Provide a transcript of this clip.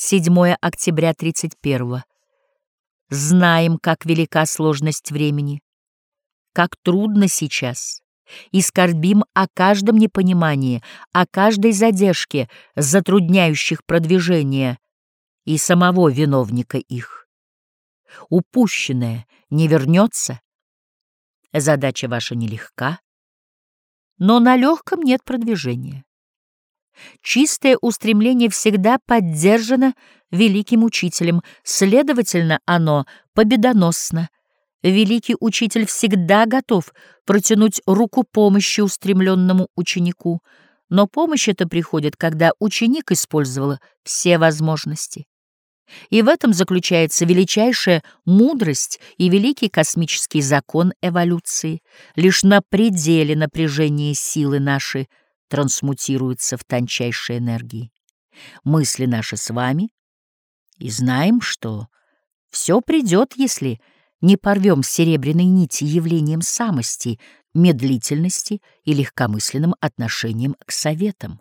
7 октября 31 Знаем, как велика сложность времени, как трудно сейчас, и скорбим о каждом непонимании, о каждой задержке, затрудняющих продвижение и самого виновника их. Упущенное не вернется. Задача ваша нелегка, но на легком нет продвижения. Чистое устремление всегда поддержано великим учителем, следовательно, оно победоносно. Великий учитель всегда готов протянуть руку помощи устремленному ученику, но помощь эта приходит, когда ученик использовал все возможности. И в этом заключается величайшая мудрость и великий космический закон эволюции. Лишь на пределе напряжения силы нашей трансмутируются в тончайшие энергии. Мысли наши с вами, и знаем, что все придет, если не порвем серебряной нити явлением самости, медлительности и легкомысленным отношением к советам.